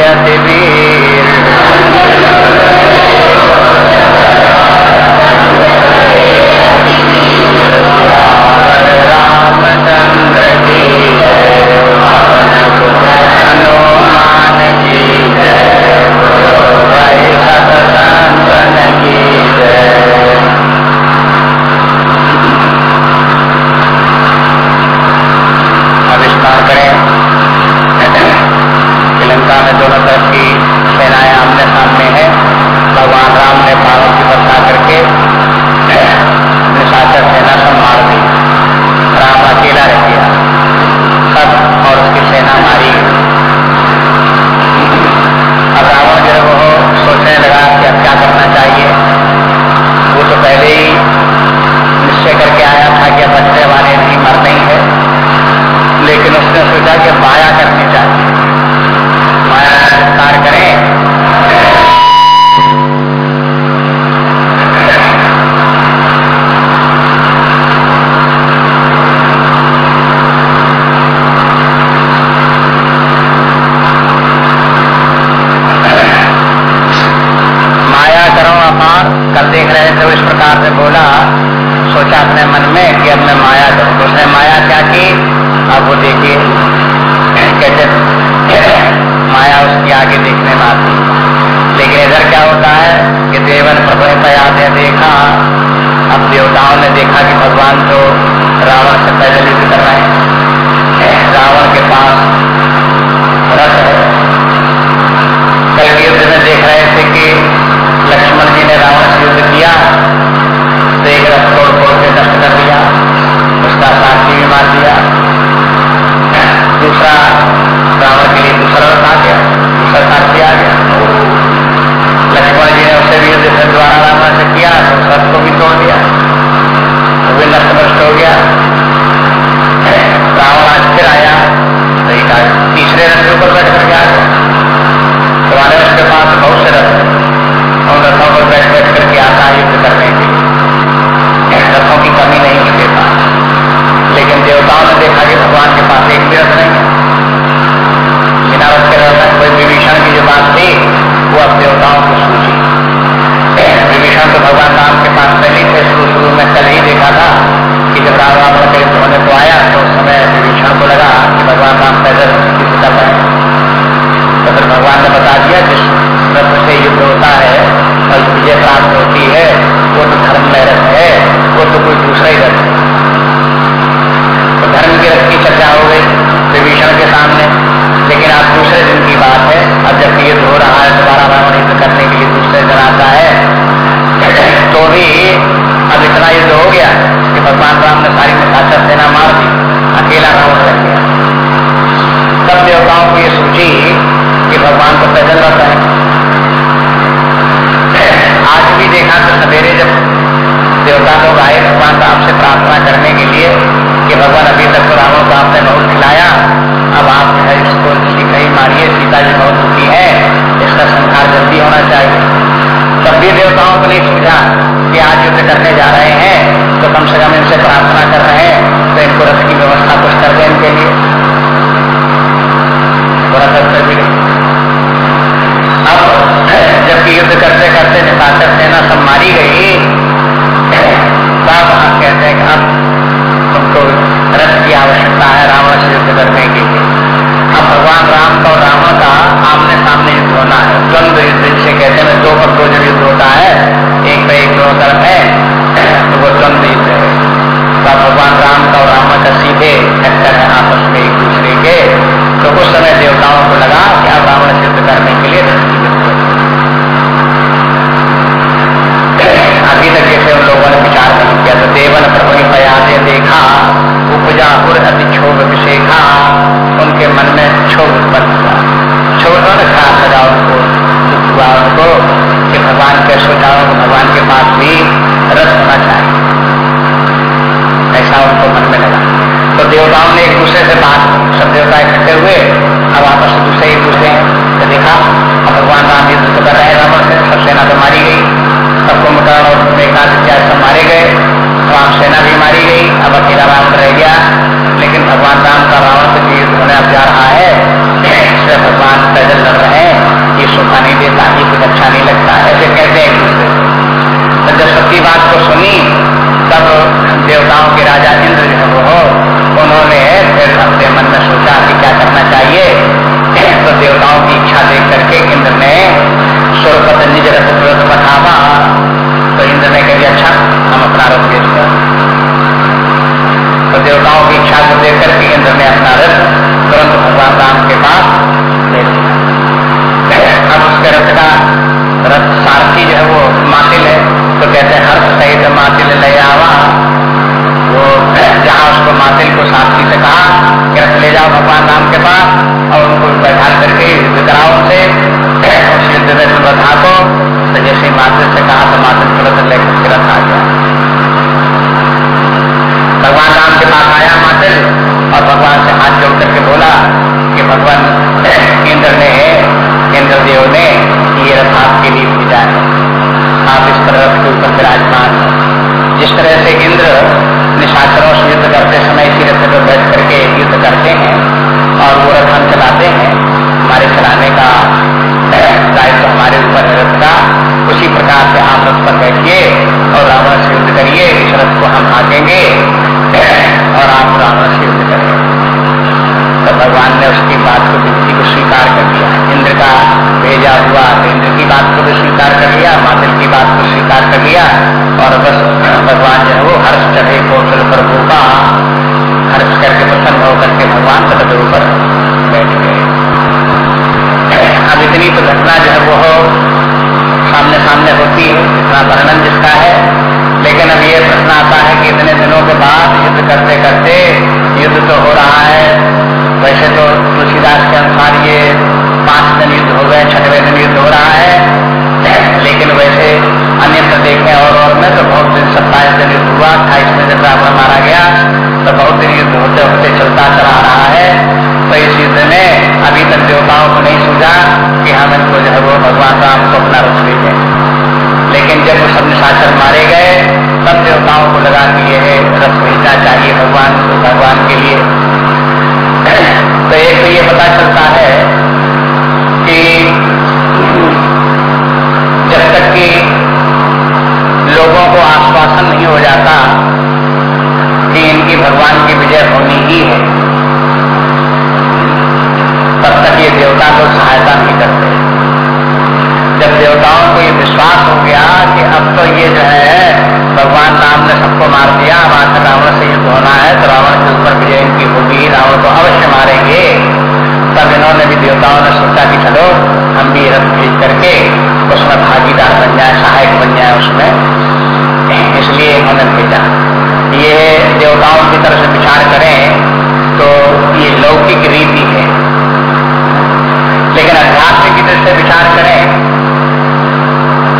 देवी जैसे इंद्र निशाचरों से युद्ध करते समय इसी रथ पर बैठ करके युद्ध करते हैं और वो रथ हम चलाते हैं। हमारे चलाने का, दायित्व हमारे ऊपर है रथ का। उसी प्रकार से आप रथ पर बैठिए और रावण से युद्ध करिए। इस रथ को हम हाँकेंगे और आप रावण से युद्ध करेंगे तो भगवान ने उसकी बात को विनती को स्वीकार कर लिया। इंद्र का भेजा हुआ तो इंद्र की बात को भी स्वीकार कर लिया मातिल की बात को स्वीकार कर लिया और बस भगवान जो है वो हर्ष चढ़े, कौशल प्रभु का हर्ष करके प्रसन्न होकर के भगवान सतत ऊपर बैठ गए। अब इतनी तो घटना जो है वो सामने सामने होती है, इतना वर्णन जिसका है, लेकिन अब ये प्रश्न आता है कि इतने दिनों देवताओं ने सोचा कि चलो हम भी रथ भेज करके उसमें भागीदार बन जाए, सहायक बन जाए उसमें। इसलिए इन्होंने भेजा ये देवताओं की तरफ़ से विचार करें तो ये लौकिक रीति है। लेकिन अध्यात्म की दृष्टि से विचार करें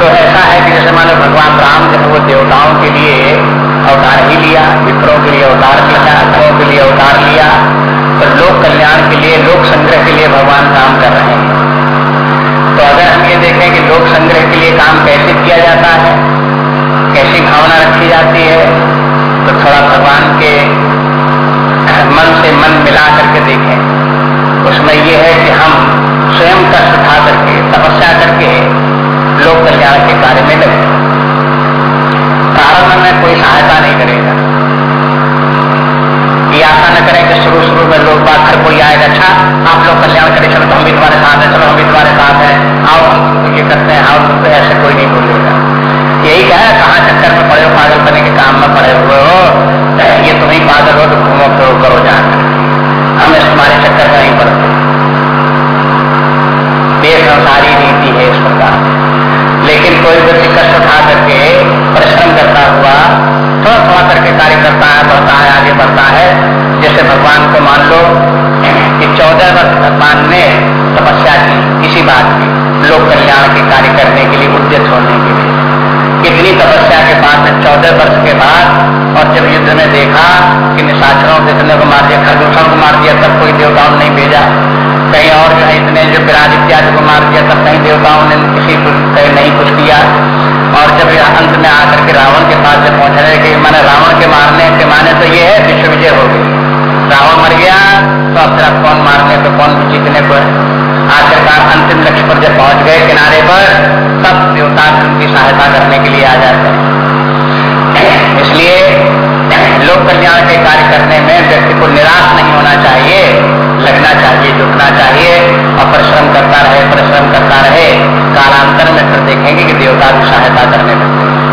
तो ऐसा है कि जैसे मानो भगवान राम जो वो देवताओं के लिए अवतार ही लिया विप्रों के लिए अवतार लिया अधरों के लिए अवतार लिया तो लोक कल्याण के के लिए भगवान काम कर रहे हैं। तो अगर हम ये देखें कि लोक संग्रह के लिए काम कैसे किया जाता है, कैसी भावना रखी जाती है तो थोड़ा भगवान के मन से मन मिला करके देखें। उसमें यह है कि हम स्वयं कष्ट उठा करके, तपस्या करके लोक कल्याण के कार्य में लगे में लोग बात हर कोई आएगा अच्छा आप लोग कल्याण करें चलो तो हम भी तुम्हारे साथ हैं, चलो, हम भी तुम्हारे साथ हैं। आओ ये करते हैं, आओ तुमको ऐसे कोई नहीं बोलेगा। यही क्या है, कहाँ चक्कर में पड़े हो, पागल बने के काम में पड़े हुए हो? ये तुम ही पागल हो तो घूमो फिरो करो जाकर हम तुम्हारे चक्कर में नहीं पड़ते। बेसंसारी रीति है इस प्रकार। लेकिन कोई व्यक्ति कष्ट उठा करके, परिश्रम करता हुआ थोड़ा थोड़ा करके कार्य करता है, बढ़ता है, आगे बढ़ता है जैसे भगवान को मान लो कि चौदह वर्ष भगवान ने तपस्या की किसी बात की, लोक कल्याण के कार्य करने के लिए उद्यत होने के लिए। इतनी तपस्या के बाद, चौदह वर्ष के बाद, और जब युद्ध में देखा कि निशाचरों को इतने को मार दिया, खरदूषण को मार दिया, तब कोई देवताओं नहीं भेजा। कहीं और जो है इतने जो विराज इत्यादि को मार दिया, तब कहीं देवताओं ने किसी को कहीं नहीं कुछ किया और जब अंत में आकर के रावण के पास जब पहुँच रहे कि, मैंने रावण के मारने के माने तो ये है, विश्व विजय हो गई। रावण मर गया तो अब फिर कौन मारने तो कौन जीतने है आखिरकार अंतिम लक्ष्य पर जब पहुँच गए किनारे पर, तब देवता उनकी सहायता करने के लिए आ जाते हैं। इसलिए लोक कल्याण के कार्य करने में व्यक्ति को निराश नहीं होना चाहिए, लगना चाहिए जुटना चाहिए और परिश्रम करता रहे, परिश्रम करता रहे, कालांतर में फिर देखेंगे कि देवता की सहायता करने लगते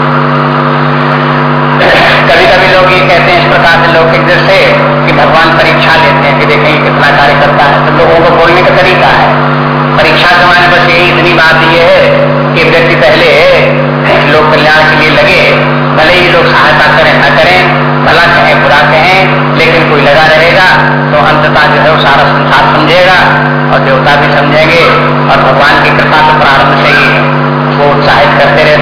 कभी कभी लोग ये कहते हैं, इस प्रकार से लौकिक दृष्टि से कि भगवान परीक्षा लेते हैं कि देखें कितना कार्य करता है। तो लोगों को बोलने का तरीका है। परीक्षा के माने बस यही इतनी बात यह है कि व्यक्ति पहले लोक कल्याण के लिए लगे, भले ही लोग सहायता करें, न करें, भला कहें, बुरा कहें, लेकिन कोई लगा रहेगा तो अंतता जो है वो सारा संसार समझेगा और देवता भी समझेंगे और भगवान की कृपा तो प्रारंभ से ही वो उत्साहित करते रहते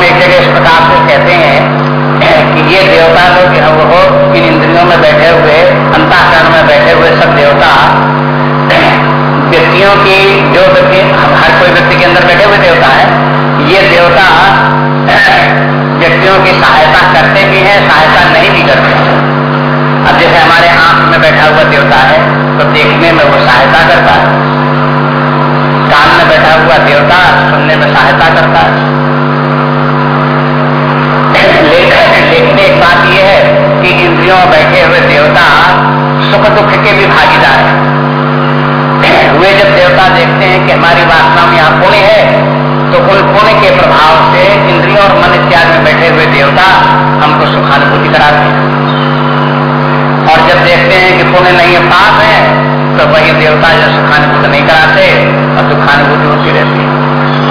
देखो शास्त्रों में एक जगह इस प्रकार से कहते हैं कि ये देवता लोग जो वो इन इंद्रियों में बैठे हुए अंताकरण में बैठे हुए सब देवता, व्यक्तियों की जो व्यक्ति, हर कोई व्यक्ति के अंदर बैठे हुए देवता है, ये देवता व्यक्तियों की सहायता करते भी हैं, सहायता नहीं भी करते अब जैसे हमारे आँख में बैठा हुआ देवता है तो देखने में वो सहायता करता है। कान में बैठा हुआ देवता सुनने में सहायता करता है। कि इंद्रियों में बैठे हुए देवता सुख दुख के भी भागीदार है। वे जब देवता देखते हैं कि हमारी वासना में यहाँ पुण्य है तो उन पुण्य के प्रभाव से इंद्रियों और मन इत्यादि में बैठे हुए देवता हमको सुखानुभूति कराते हैं। और जब देखते हैं कि पुण्य नहीं है, पाप है तो वही देवता जो सुखानुभूति नहीं कराते, और दुखानुभूति होती रहती है।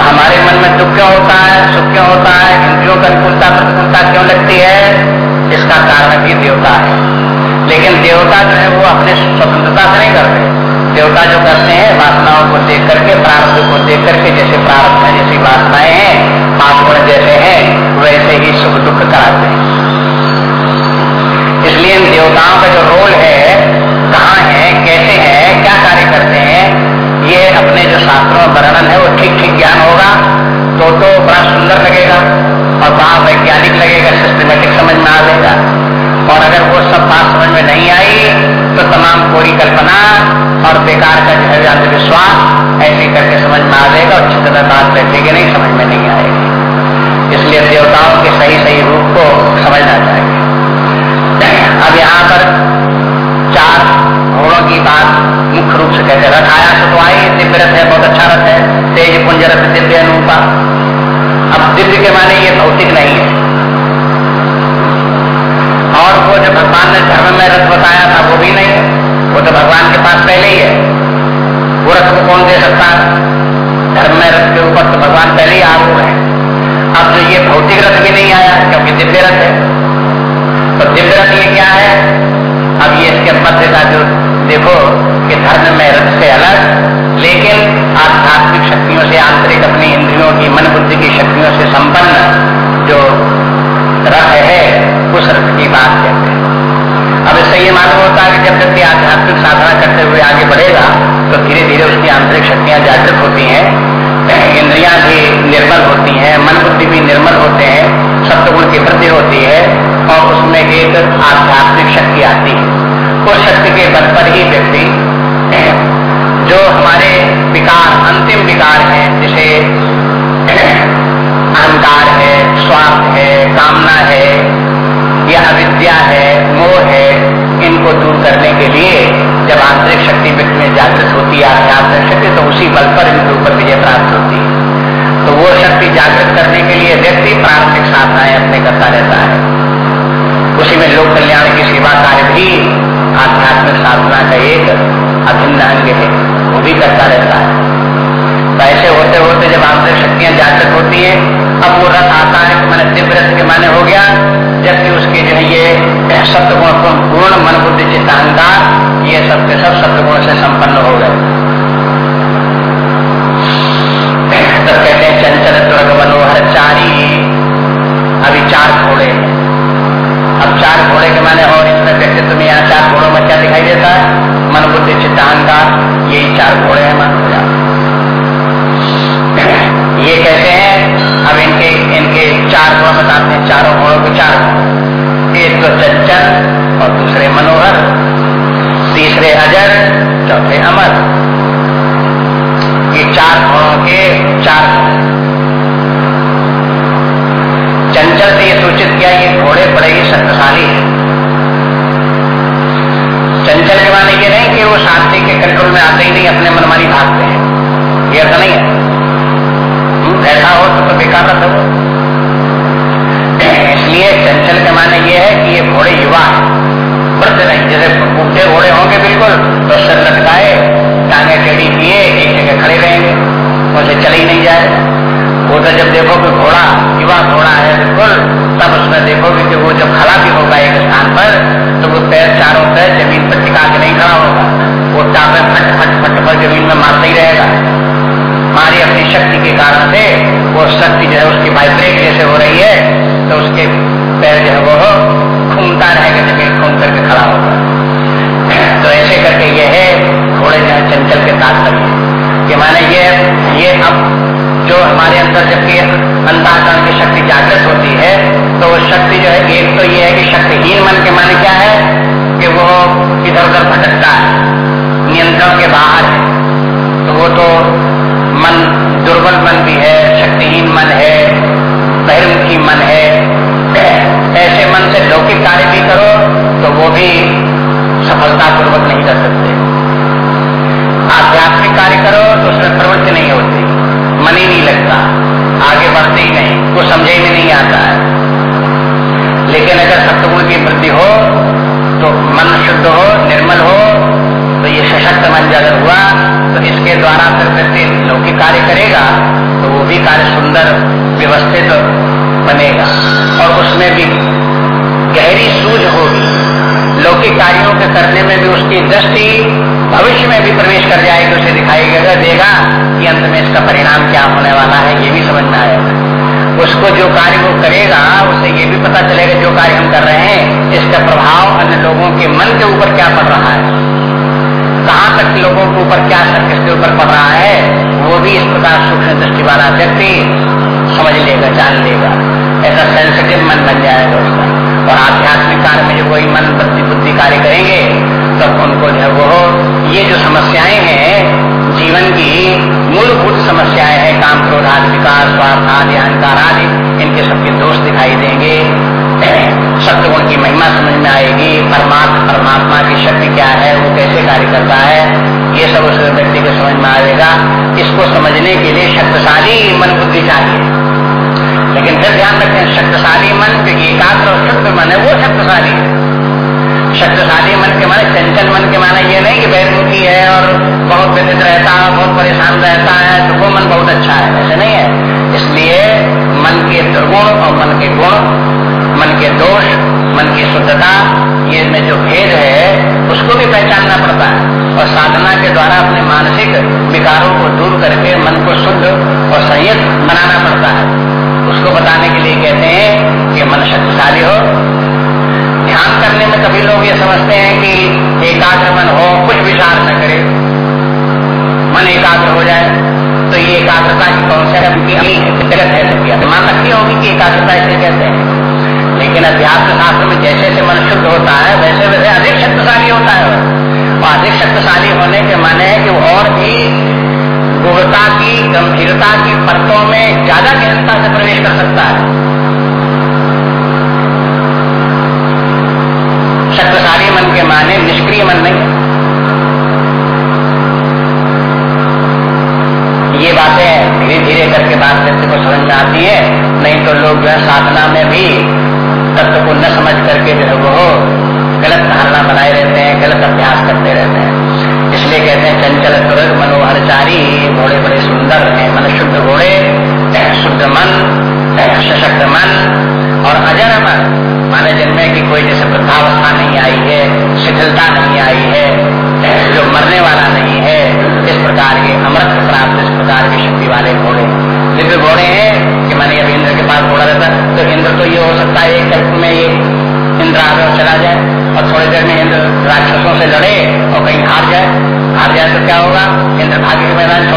हमारे मन में दुख क्यों होता है, सुख क्यों होता है, इंद्रियों की अनुकूलता प्रतिकूलता क्यों लगती है? इसका कारण भी देवता है। लेकिन देवता जो है वो अपने स्वतंत्रता से नहीं करते देवता जो करते हैं, वासनाओं को देख करके, प्रारब्ध को देख करके, जैसे प्रारब्ध है, जैसी वासनाएँ हैं पाप गुण जैसे हैं, वैसे ही सुख दुख कराते हैं। इसलिए इन देवताओं का जो रोल है, कहाँ है, कैसे है, क्या कार्य करते हैं, ये अपने जो शास्त्रों वर्णन है, वो ठीक ठीक ज्ञान होगा। तो तो बड़ा सुंदर लगेगा। और बड़ा वैज्ञानिक लगेगा सिस्टमेटिक समझ में आ जाएगा और अगर वो सब बात समझ में नहीं आई तो तमाम कोरी कल्पना और बेकार का जो है अंधविश्वास ऐसे करके समझ में आ जाएगा और तरह बात बैठेगी नहीं, समझ में नहीं आएगी। इसलिए देवताओं के सही सही रूप को समझना चाहिए। अब यहाँ पर चार घोड़ों की बात मुख्य रूप से कहते रथ आया तो आई, दिव्य रथ है, बहुत अच्छा रथ है। तेज पुंज रथ, दिव्य अनुपा। अब दिव्य के माने भौतिक नहीं है। और वो जो भगवान ने धर्म में रथ बताया था, वो भी नहीं है। वो तो भगवान के पास पहले ही है। वो रथ को कौन दे सकता है? धर्म में रथ के ऊपर तो भगवान पहले ही आरूढ़ है। अब जो ये भौतिक रथ भी नहीं आया, क्योंकि दिव्य रथ है। तो दिव्य रथ ये क्या है? अब ये इसके मध्य का जो देखो कि धर्म में रथ से अलग, लेकिन आध्यात्मिक शक्तियों से, आंतरिक अपनी इंद्रियों की, मन बुद्धि की शक्तियों से संपन्न। जो रथ है, उस रथ की बात कहते हैं। अब इससे ये मालूम होता है कि जब व्यक्ति आध्यात्मिक साधना करते हुए आगे बढ़ेगा तो धीरे धीरे उसकी आंतरिक शक्तियाँ जागृत होती हैं, इंद्रियाँ भी निर्मल होती हैं मन बुद्धि भी निर्मल होते हैं सत्गुण की वृद्धि होती है, और उसमें एक आध्यात्मिक शक्ति आती है। उस शक्ति के बल पर ही व्यक्ति, जो हमारे विकार, अंतिम विकार है, जैसे या अविद्या है, मोह है, इनको दूर करने के लिए जब आंतरिक शक्ति व्यक्ति में जागृत होती है, आध्यात्मिक शक्ति तो उसी बल पर इनके ऊपर विजय प्राप्त होती है। तो वो शक्ति जागृत करने के लिए व्यक्ति प्रारंभिक साधनाएँ अपने करता रहता है। उसी में लोक कल्याण की सेवा कार्य भी आध्यात्मिक साधना का एक अभिन्न अंग है, वो भी करता रहता है। तो ऐसे होते होते जब आंतरिक शक्तियाँ जागृत होती है, अब वो रथ आता है मैंने रथ के माने हो गया, जबकि उसके जो है ये सत्य गुण पूर्ण मन बुद्धि, चित्त, अहंकार, ये सब के सब सत्य गुण से संपन्न हो गए। तो कहते हैं, चंचल, दुर्ग, मनोहर, चारी। अभी चार घोड़े अब चार घोड़े के माने और इसमें व्यक्तित्व में यहाँ चार घोड़ों में क्या दिखाई देता है? मन बुद्धि, चित्त यही चार घोड़े में मन नहीं रहेगा। हमारी अपनी शक्ति के कारण से वो शक्ति जो है उसकी वाइब्रेट जैसे हो रही है तो उसके पैर जो है वो घूमता रहेगा ज़मीन घूम करके खड़ा होगा। तो ऐसे करके ये है थोड़े जो है चंचल के तात्पर्य कि माने ये ये अब जो हमारे अंदर जबकि अंधाकरण की शक्ति जागृत होती है तो वो शक्ति जो है, एक तो ये है कि शक्तिहीन मन के माने क्या है? कि वो इधर उधर भटकता है, नियंत्रण के बाहर है। वो तो मन दुर्बल मन भी है, शक्तिहीन मन है, बहिर्मुखी मन है। ऐसे मन से लौकिक कार्य भी करो तो वो भी सफलता पूर्वक नहीं कर सकते। आध्यात्मिक कार्य करो तो उसमें प्रवृत्ति नहीं होती। मन ही नहीं लगता। आगे बढ़ते ही नहीं। कुछ समझे में नहीं आता है। लेकिन अगर सत्गुण की वृद्धि हो तो मन शुद्ध हो, निर्मल हो तो ये सशक्त मन अगर हुआ इसके द्वारा फिर व्यक्ति लौकिक कार्य करेगा तो वो भी कार्य सुंदर, व्यवस्थित तो बनेगा। और उसमें भी गहरी सूझ होगी। लौकिक कार्यों के करने में भी उसकी दृष्टि भविष्य में भी प्रवेश कर जाएगी, उसे दिखाई देगा कि अंत में इसका परिणाम क्या होने वाला है, ये भी समझ में आएगा। उसको जो कार्य वो करेगा, उसे ये भी पता चलेगा जो कार्य हम कर रहे हैं, इसका प्रभाव अन्य लोगों के मन के ऊपर क्या पड़ रहा है। कहाँ तक लोगों के ऊपर क्या सर किसके ऊपर पड़ रहा है, वो भी इस प्रकार सूक्ष्म दृष्टि वाला व्यक्ति समझ लेगा, जान लेगा। ऐसा सेंसिटिव मन बन जाएगा उसका और आध्यात्मिक कार्य में जो कोई मन बुद्धि बुद्धि कार्य करेंगे, तब उनको जो वो ये जो समस्याएँ हैं, जीवन की मूलभूत समस्याएँ हैं, काम क्रोध आदि विकास, स्वार्थ आदि, अहंकार आदि, इनके सबके दोष दिखाई देंगे। सत्यगुण की महिमा समझ में आएगी, परमात्मा में आएगा इसको समझने के लिए शक्तिशाली मन बुद्धि चाहिए। लेकिन फिर ध्यान रखें, शक्तिशाली मन जो एकाग्र और शुद्ध मन है, वो शक्तिशाली है। शक्तिशाली मन के माने चंचल मन के माने ये नहीं कि बैरमुखी है और बहुत व्यथित रहता है, बहुत परेशान रहता है तो वो मन बहुत अच्छा है, ऐसे नहीं है। इसलिए मन के दुर्गुण और मन के गुण मन के दोष, मन की शुद्धता, ये में जो भेद है, उसको भी पहचानना पड़ता है। और साधना के द्वारा अपने मानसिक विकारों को दूर करके मन को शुद्ध और संयत बनाना पड़ता है। उसको बताने के लिए कहते हैं कि मन शक्तिशाली हो। ध्यान करने में कभी लोग ये समझते हैं कि एकाग्र मन हो, कुछ विचार न करे, मन एकाग्र हो जाए तो ये एकाग्रता की कॉन्सेप्ट गलत है? सबकी। मान होगी कि एकाग्रता इसे कहते हैं। लेकिन अध्यात्म शास्त्र में जैसे जैसे मन शुद्ध होता है वैसे वैसे अधिक शक्तिशाली होता है। और अधिक शक्तिशाली होने के माने है कि और भी गुणता की, गंभीरता की परतों में ज़्यादा गहनता से प्रवेश कर सकता है। शक्तिशाली मन के माने निष्क्रिय मन नहीं। ये बातें धीरे धीरे करके बात व्यक्ति को समझ में आती है, नहीं तो लोग जो है साधना में भी न समझ करके जो है वो गलत धारणा बनाए रहते हैं, गलत अभ्यास करते रहते हैं। इसलिए कहते हैं, चंचल तुरग मनोहर चारी घोड़े बड़े सुंदर हैं, मन शुद्ध घोड़े शुद्ध मन सशक्त मन। और अजर मन माने जिनमें की कोई जैसे वृद्धावस्था नहीं आई है, शिथिलता नहीं आई है जो मरने वाला नहीं है, इस प्रकार के अमृत प्राप्त, इस प्रकार की शक्ति वाले घोड़े। दिव्य घोड़े हैं मैंने अभी इंद्र के पास घोड़ा रहता तो इंद्र तो ये हो सकता है, एक कल्प में ये इंद्र आगे चला जाए और थोड़ी देर में इंद्र राक्षसों से लड़े और कहीं हार जाए। हार जाए तो क्या होगा? इंद्र भाग्य के मैदान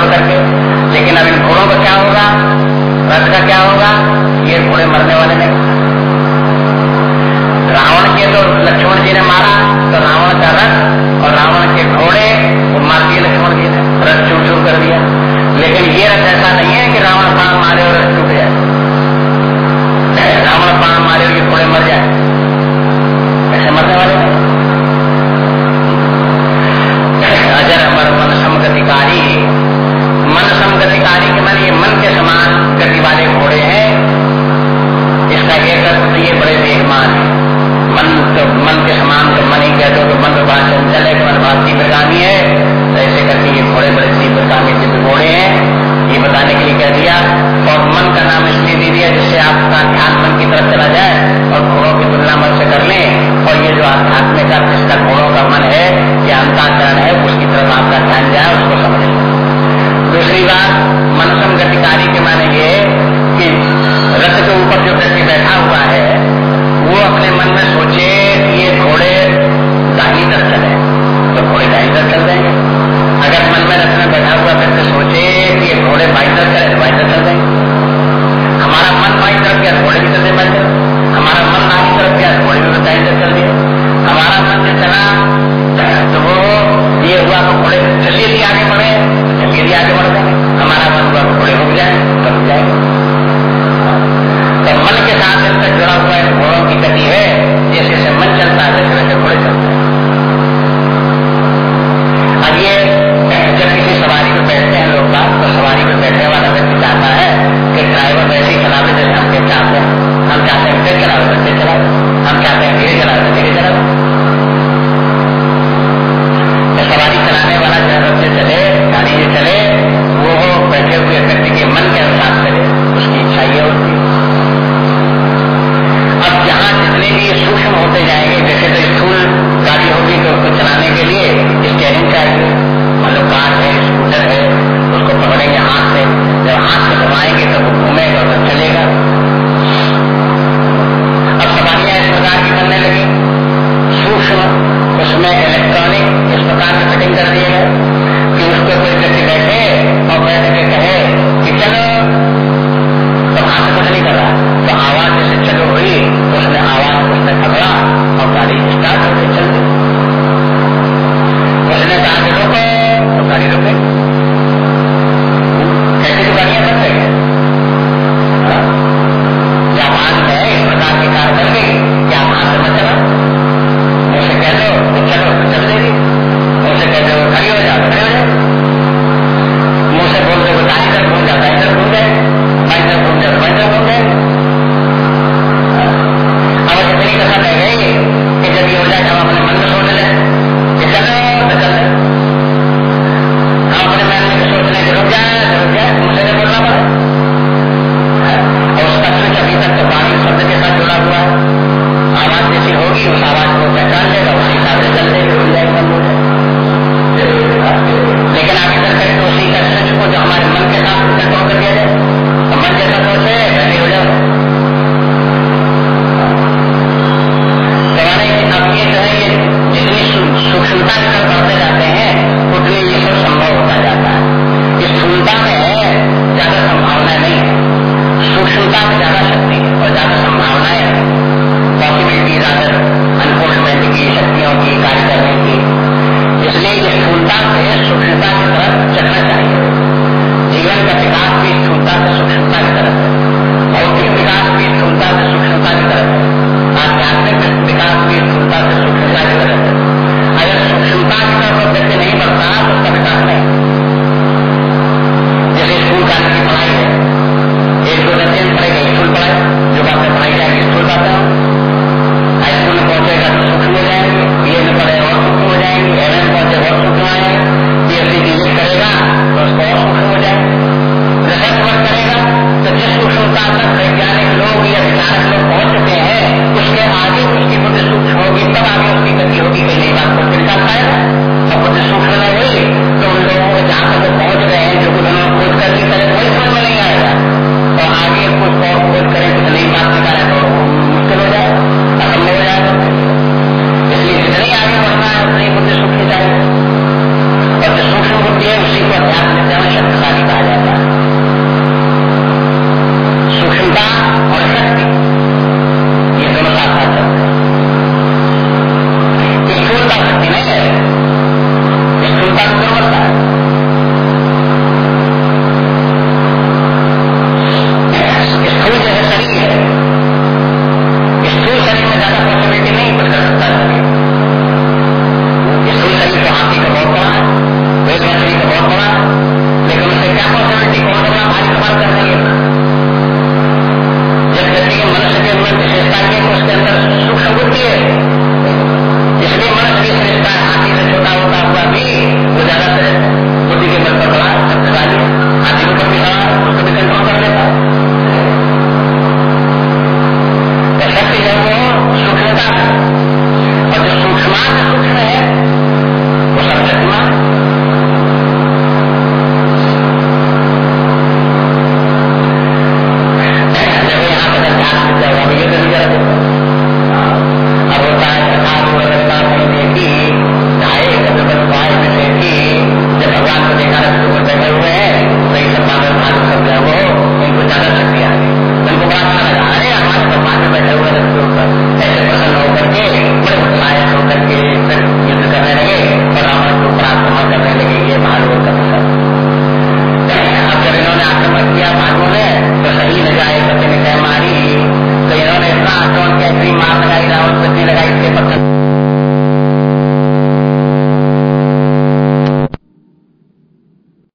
ज़्यादा ज़्यादा शक्ति और ज़्यादा संभावनाएँ पॉसिबिलिटी ज़्यादा अनफोल्डमेंट की शक्तियों की कार्य करने की। इसलिए ये स्थूलता से सूक्ष्मता की तरफ़ चलना चाहिए। जीवन का विकास भी स्थूलता से सूक्ष्मता की तरफ़ भौतिक विकास भी स्थूलता से सूक्ष्मता की तरफ़ आध्यात्मिक विकास भी स्थूलता से सूक्ष्मता की तरफ़ अगर सूक्ष्मता की तरफ़ व्यक्ति नहीं बढ़ता तो उसका विकास नहीं। जैसे स्कूल का पढ़ाई है Yeah.